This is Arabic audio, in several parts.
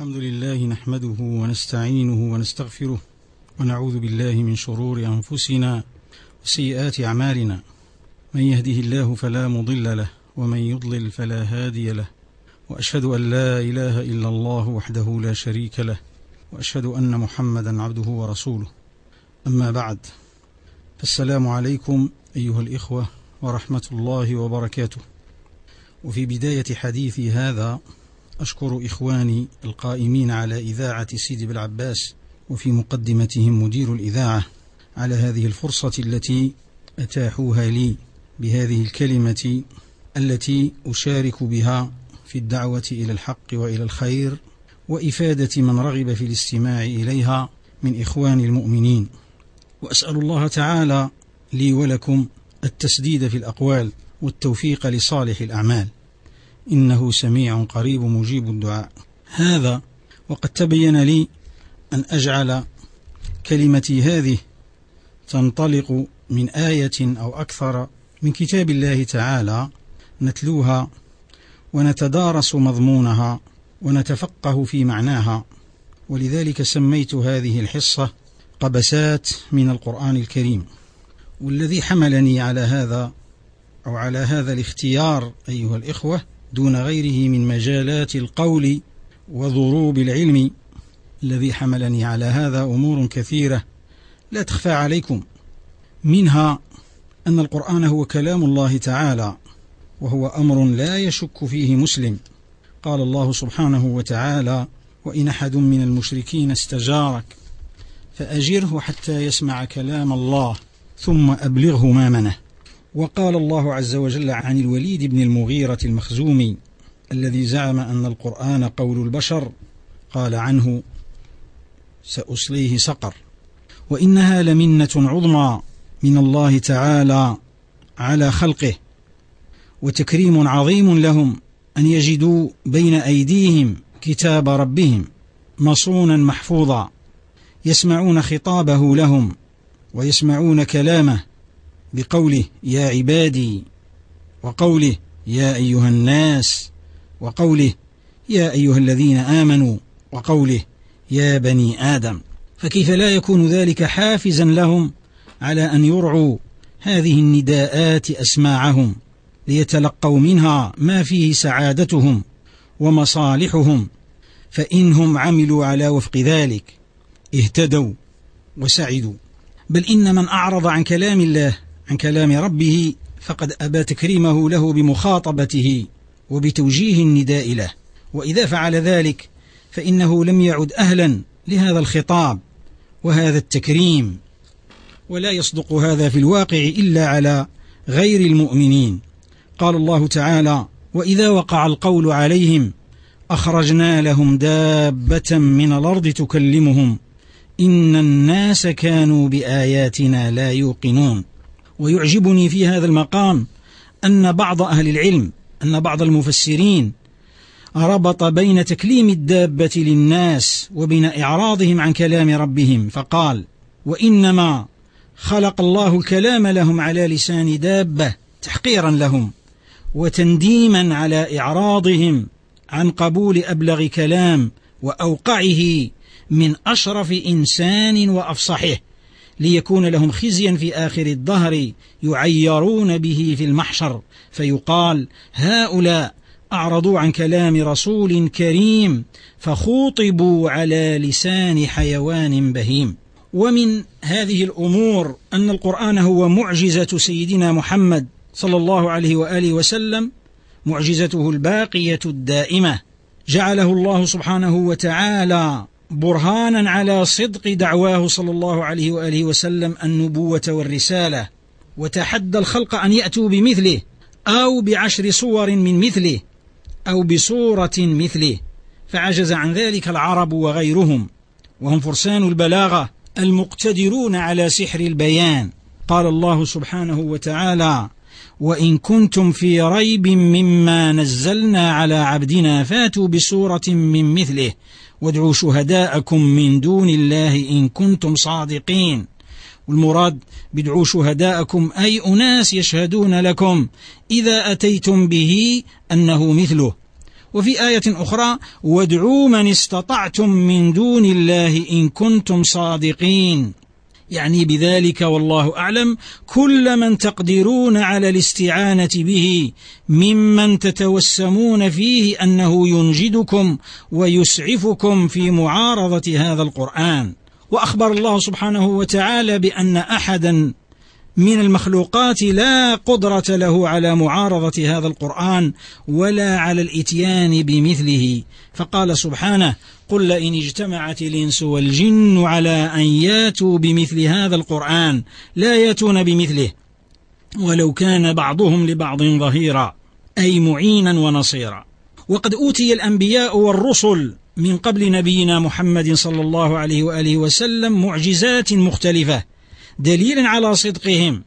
الحمد لله نحمده ونستعينه ونستغفره ونعوذ بالله من شرور أنفسنا وسيئات أعمالنا. من يهده الله فلا مضل له ومن يضلل فلا هادي له. وأشهد أن لا إله إلا الله وحده لا شريك له. وأشهد أن محمدا عبده ورسوله. أما بعد فالسلام عليكم أيها الإخوة ورحمة الله وبركاته. وفي بداية حديثي هذا أشكر إخواني القائمين على إذاعة سيدي بالعباس وفي مقدمتهم مدير الإذاعة على هذه الفرصة التي أتاحوها لي بهذه الكلمة التي أشارك بها في الدعوة إلى الحق وإلى الخير وإفادة من رغب في الاستماع إليها من إخوان المؤمنين. وأسأل الله تعالى لي ولكم التسديد في الأقوال والتوفيق لصالح الأعمال. إنه سميع قريب مجيب الدعاء. هذا وقد تبين لي أن أجعل كلمتي هذه تنطلق من آية أو أكثر من كتاب الله تعالى نتلوها ونتدارس مضمونها ونتفقه في معناها. ولذلك سميت هذه الحصة قبسات من القرآن الكريم. والذي حملني على هذا أو على هذا الاختيار أيها الإخوة دون غيره من مجالات القول وضروب العلم الذي حملني على هذا أمور كثيرة لا تخفى عليكم. منها أن القرآن هو كلام الله تعالى وهو أمر لا يشك فيه مسلم. قال الله سبحانه وتعالى وإن أحد من المشركين استجارك فأجره حتى يسمع كلام الله ثم أبلغه ما منه. وقال الله عز وجل عن الوليد بن المغيرة المخزومي الذي زعم أن القرآن قول البشر قال عنه سأصليه سقر. وإنها لمنة عظمى من الله تعالى على خلقه وتكريم عظيم لهم أن يجدوا بين أيديهم كتاب ربهم مصونا محفوظا يسمعون خطابه لهم ويسمعون كلامه بقوله يا عبادي وقوله يا أيها الناس وقوله يا أيها الذين آمنوا وقوله يا بني آدم. فكيف لا يكون ذلك حافزا لهم على أن يرعوا هذه النداءات أسماعهم ليتلقوا منها ما فيه سعادتهم ومصالحهم؟ فإنهم عملوا على وفق ذلك اهتدوا وسعدوا. بل إن من أعرض عن كلام الله عن كلام ربه فقد أبى تكريمه له بمخاطبته وبتوجيه النداء له. وإذا فعل ذلك فإنه لم يعد أهلا لهذا الخطاب وهذا التكريم. ولا يصدق هذا في الواقع إلا على غير المؤمنين. قال الله تعالى وإذا وقع القول عليهم أخرجنا لهم دابة من الأرض تكلمهم إن الناس كانوا بآياتنا لا يوقنون. ويعجبني في هذا المقام أن بعض أهل العلم أن بعض المفسرين ربط بين تكليم الدابة للناس وبين إعراضهم عن كلام ربهم فقال وإنما خلق الله الكلام لهم على لسان دابة تحقيرا لهم وتنديما على إعراضهم عن قبول أبلغ كلام وأوقعه من أشرف إنسان وأفصحه ليكون لهم خزيا في آخر الدهر يعيرون به في المحشر. فيقال هؤلاء أعرضوا عن كلام رسول كريم فخوطبوا على لسان حيوان بهيم. ومن هذه الأمور أن القرآن هو معجزة سيدنا محمد صلى الله عليه وآله وسلم معجزته الباقية الدائمة. جعله الله سبحانه وتعالى برهانا على صدق دعواه صلى الله عليه وآله وسلم النبوة والرسالة وتحدى الخلق أن يأتوا بمثله أو بعشر صور من مثله أو بصورة مثله فعجز عن ذلك العرب وغيرهم وهم فرسان البلاغة المقتدرون على سحر البيان. قال الله سبحانه وتعالى وإن كنتم في ريب مما نزلنا على عبدنا فاتوا بصورة من مثله وادعوا شهداءكم من دون الله إن كنتم صادقين. والمراد بدعوا شهداءكم أي أناس يشهدون لكم إذا أتيتم به أنه مثله. وفي آية أخرى وادعوا من استطعتم من دون الله إن كنتم صادقين. يعني بذلك والله أعلم كل من تقدرون على الاستعانة به ممن تتوسمون فيه أنه ينجدكم ويسعفكم في معارضة هذا القرآن. وأخبر الله سبحانه وتعالى بأن أحدا من المخلوقات لا قدرة له على معارضة هذا القرآن ولا على الإتيان بمثله. فقال سبحانه قل لئن اجتمعت الإنس والجن على أن ياتوا بمثل هذا القرآن لا ياتون بمثله ولو كان بعضهم لبعض ظهيرا أي معينا ونصيرا. وقد أوتي الأنبياء والرسل من قبل نبينا محمد صلى الله عليه وآله وسلم معجزات مختلفة دليل على صدقهم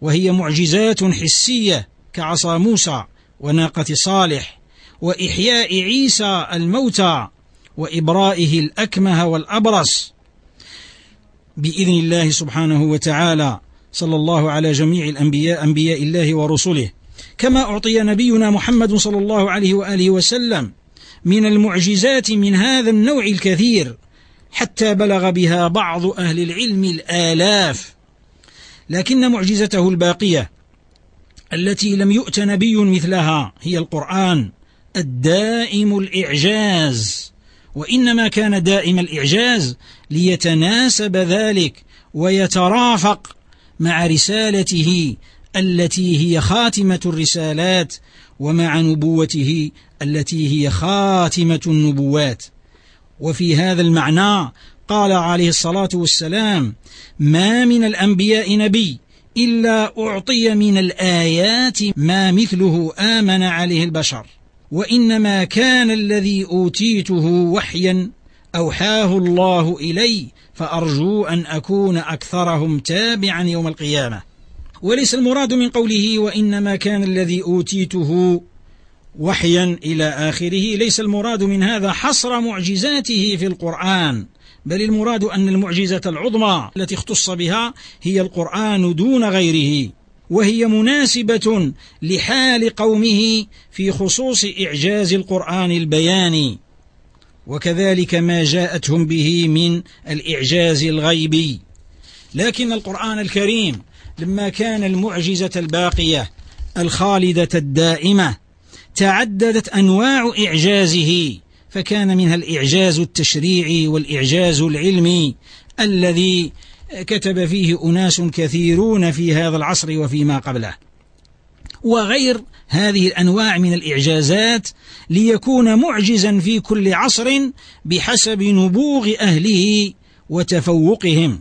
وهي معجزات حسية كعصا موسى وناقة صالح وإحياء عيسى الموتى وإبرائه الأكمه والأبرص بإذن الله سبحانه وتعالى صلى الله على جميع الأنبياء أنبياء الله ورسله. كما أعطي نبينا محمد صلى الله عليه وآله وسلم من المعجزات من هذا النوع الكثير حتى بلغ بها بعض أهل العلم الآلاف. لكن معجزته الباقية التي لم يؤت نبي مثلها هي القرآن الدائم الإعجاز. وإنما كان دائم الإعجاز ليتناسب ذلك ويترافق مع رسالته التي هي خاتمة الرسالات ومع نبوته التي هي خاتمة النبوات. وفي هذا المعنى قال عليه الصلاة والسلام ما من الأنبياء نبي إلا أعطي من الآيات ما مثله آمن عليه البشر. وإنما كان الذي أوتيته وحيا أوحاه الله إلي فأرجو أن أكون أكثرهم تابعا يوم القيامة. وليس المراد من قوله وإنما كان الذي أوتيته وحيا إلى آخره ليس المراد من هذا حصر معجزاته في القرآن بل المراد أن المعجزة العظمى التي اختص بها هي القرآن دون غيره. وهي مناسبة لحال قومه في خصوص إعجاز القرآن البياني. وكذلك ما جاءتهم به من الإعجاز الغيبي. لكن القرآن الكريم لما كان المعجزة الباقية الخالدة الدائمة تعددت أنواع إعجازه فكان منها الإعجاز التشريعي والإعجاز العلمي الذي كتب فيه أناس كثيرون في هذا العصر وفيما قبله. وغير هذه الأنواع من الإعجازات ليكون معجزا في كل عصر بحسب نبوغ أهله وتفوقهم.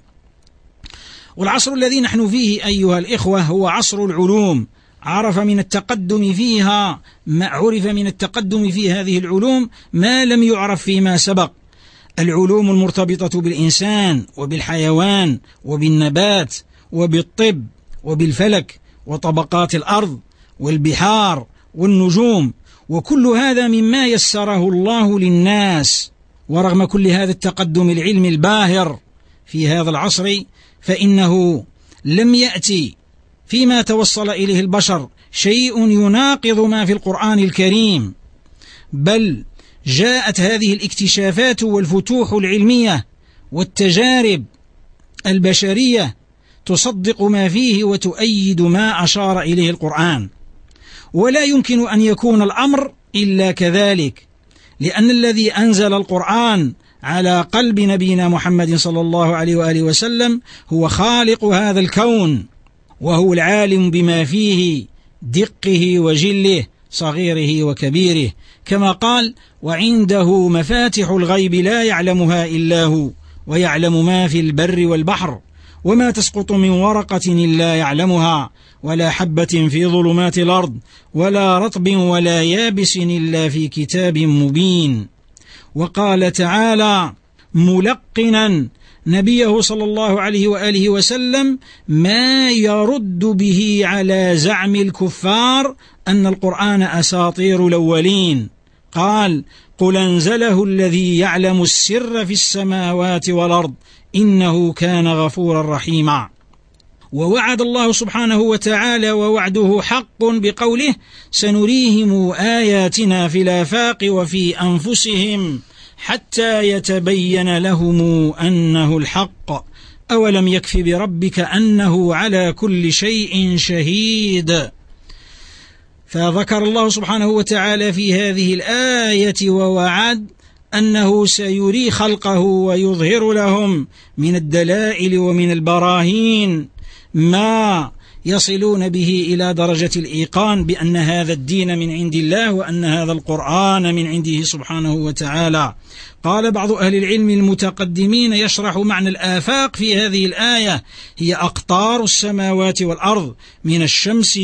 والعصر الذي نحن فيه أيها الإخوة هو عصر العلوم. عرف من التقدم فيها ما عرف من التقدم في هذه العلوم ما لم يعرف فيما سبق. العلوم المرتبطة بالإنسان وبالحيوان وبالنبات وبالطب وبالفلك وطبقات الأرض والبحار والنجوم وكل هذا مما يسره الله للناس. ورغم كل هذا التقدم العلمي الباهر في هذا العصر فإنه لم يأتي فيما توصل إليه البشر شيء يناقض ما في القرآن الكريم بل جاءت هذه الاكتشافات والفتوح العلمية والتجارب البشرية تصدق ما فيه وتؤيد ما أشار إليه القرآن. ولا يمكن أن يكون الأمر إلا كذلك لأن الذي أنزل القرآن على قلب نبينا محمد صلى الله عليه وآله وسلم هو خالق هذا الكون وهو العالم بما فيه دقه وجله. صغيره وكبيره كما قال وعنده مفاتح الغيب لا يعلمها إلا هو ويعلم ما في البر والبحر وما تسقط من ورقة إلا يعلمها ولا حبة في ظلمات الأرض ولا رطب ولا يابس إلا في كتاب مبين وقال تعالى ملقنا نبيه صلى الله عليه وآله وسلم ما يرد به على زعم الكفار أن القرآن أساطير الأولين. قال قل انزله الذي يعلم السر في السماوات والارض انه كان غفورا رحيما ووعد الله سبحانه وتعالى ووعده حق بقوله سنريهم آياتنا في الآفاق وفي أنفسهم حتى يتبين لهم أنه الحق أولم يكف بربك أنه على كل شيء شهيد. فذكر الله سبحانه وتعالى في هذه الآية ووعد أنه سيري خلقه ويظهر لهم من الدلائل ومن البراهين ما يصلون به إلى درجة الإيقان بأن هذا الدين من عند الله وأن هذا القرآن من عنده سبحانه وتعالى. قال بعض أهل العلم المتقدمين يشرح معنى الآفاق في هذه الآية. هي أقطار السماوات والأرض من الشمس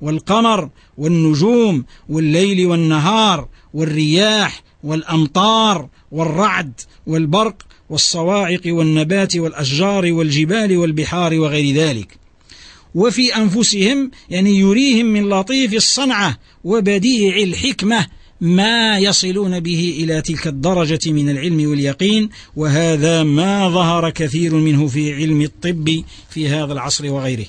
والقمر والنجوم والليل والنهار والرياح والأمطار والرعد والبرق والصواعق والنبات والأشجار والجبال والبحار وغير ذلك. وفي أنفسهم يعني يريهم من لطيف الصنعة وبديع الحكمة ما يصلون به إلى تلك الدرجة من العلم واليقين وهذا ما ظهر كثير منه في علم الطب في هذا العصر وغيره.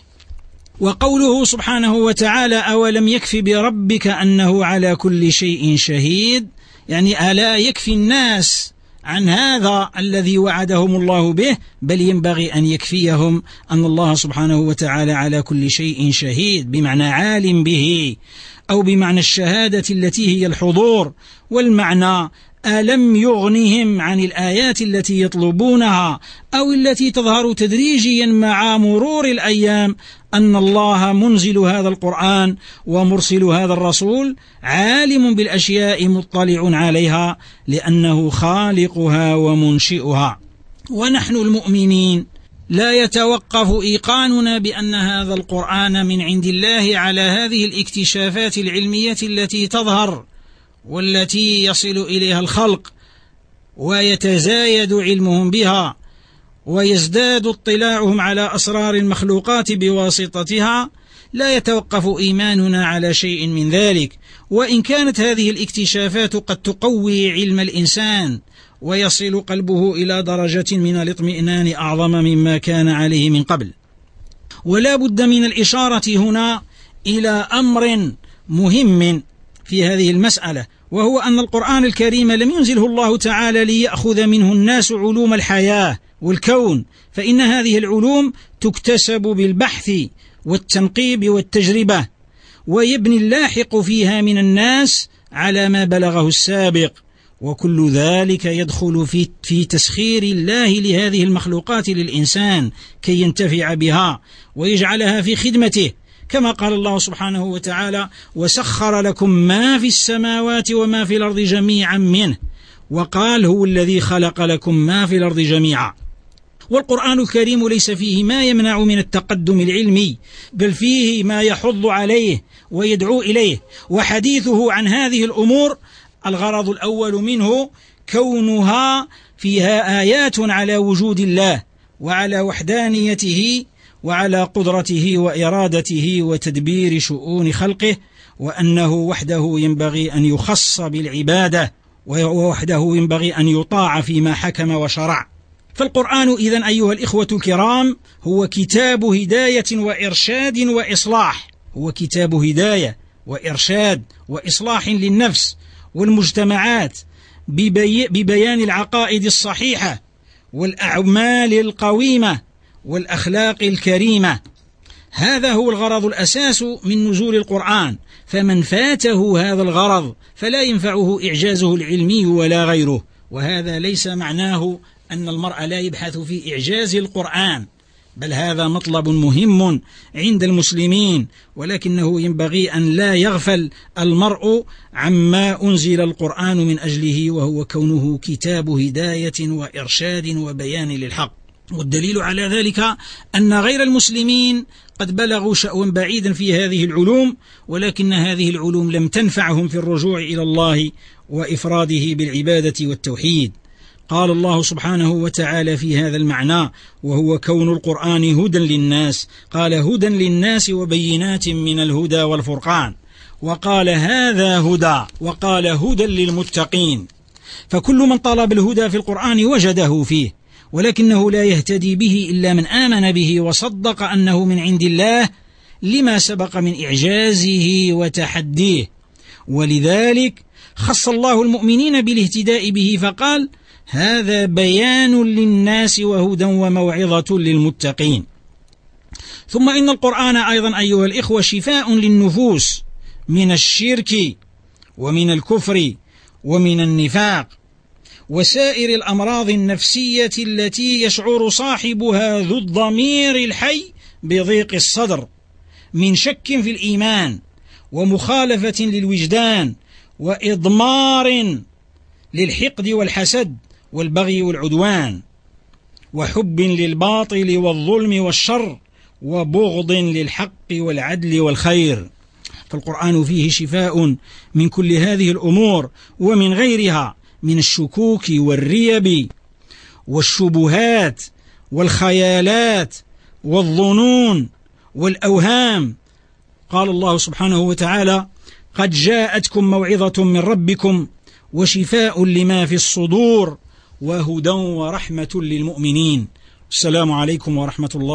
وقوله سبحانه وتعالى أولم يكف بربك أنه على كل شيء شهيد؟ يعني ألا يكفي الناس عن هذا الذي وعدهم الله به بل ينبغي أن يكفيهم أن الله سبحانه وتعالى على كل شيء شهيد بمعنى عالم به أو بمعنى الشهادة التي هي الحضور والمعنى ألم يغنهم عن الآيات التي يطلبونها أو التي تظهر تدريجيا مع مرور الأيام أن الله منزل هذا القرآن ومرسل هذا الرسول عالم بالأشياء مطلع عليها لأنه خالقها ومنشئها. ونحن المؤمنين لا يتوقف إيقاننا بأن هذا القرآن من عند الله على هذه الاكتشافات العلمية التي تظهر والتي يصل إليها الخلق ويتزايد علمهم بها. ويزداد اطلاعهم على أسرار المخلوقات بواسطتها لا يتوقف إيماننا على شيء من ذلك. وإن كانت هذه الاكتشافات قد تقوي علم الإنسان ويصل قلبه إلى درجة من الاطمئنان أعظم مما كان عليه من قبل. ولا بد من الإشارة هنا إلى أمر مهم في هذه المسألة وهو أن القرآن الكريم لم ينزله الله تعالى ليأخذ منه الناس علوم الحياة. والكون فإن هذه العلوم تكتسب بالبحث والتنقيب والتجربة ويبني اللاحق فيها من الناس على ما بلغه السابق وكل ذلك يدخل في في تسخير الله لهذه المخلوقات للإنسان كي ينتفع بها ويجعلها في خدمته. كما قال الله سبحانه وتعالى وسخر لكم ما في السماوات وما في الأرض جميعا منه وقال هو الذي خلق لكم ما في الأرض جميعا والقرآن الكريم ليس فيه ما يمنع من التقدم العلمي بل فيه ما يحض عليه ويدعو إليه. وحديثه عن هذه الأمور الغرض الأول منه كونها فيها آيات على وجود الله وعلى وحدانيته وعلى قدرته وإرادته وتدبير شؤون خلقه وأنه وحده ينبغي أن يخص بالعبادة ووحده ينبغي أن يطاع فيما حكم وشرع. فالقرآن إذا أيها الإخوة الكرام هو كتاب هداية وإرشاد وإصلاح. هو كتاب هداية وإرشاد وإصلاح للنفس والمجتمعات ببي ببيان العقائد الصحيحة والأعمال القويمة والأخلاق الكريمة. هذا هو الغرض الأساس من نزول القرآن. فمن فاته هذا الغرض فلا ينفعه إعجازه العلمي ولا غيره. وهذا ليس معناه أن المرء لا يبحث في إعجاز القرآن بل هذا مطلب مهم عند المسلمين ولكنه ينبغي أن لا يغفل المرء عما أنزل القرآن من أجله وهو كونه كتاب هداية وإرشاد وبيان للحق. والدليل على ذلك أن غير المسلمين قد بلغوا شأوا بعيدا في هذه العلوم ولكن هذه العلوم لم تنفعهم في الرجوع إلى الله وإفراده بالعبادة والتوحيد. قال الله سبحانه وتعالى في هذا المعنى وهو كون القرآن هدى للناس. قال هدى للناس وبينات من الهدى والفرقان. وقال هذا هدى وقال هدى للمتقين. فكل من طلب الهدى في القرآن وجده فيه ولكنه لا يهتدي به إلا من آمن به وصدق أنه من عند الله لما سبق من إعجازه وتحديه. ولذلك خص الله المؤمنين بالاهتداء به فقال هذا بيان للناس وهدى وموعظة للمتقين. ثم إن القرآن أيضا أيها الإخوة شفاء للنفوس من الشرك ومن الكفر ومن النفاق وسائر الأمراض النفسية التي يشعر صاحبها ذو الضمير الحي بضيق الصدر من شك في الإيمان ومخالفة للوجدان وإضمار للحقد والحسد والبغي والعدوان وحب للباطل والظلم والشر وبغض للحق والعدل والخير. فالقرآن فيه شفاء من كل هذه الأمور ومن غيرها من الشكوك والريب والشبهات والخيالات والظنون والأوهام. قال الله سبحانه وتعالى قد جاءتكم موعظة من ربكم وشفاء لما في الصدور وهدى ورحمة للمؤمنين. السلام عليكم ورحمة الله